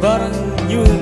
bareng New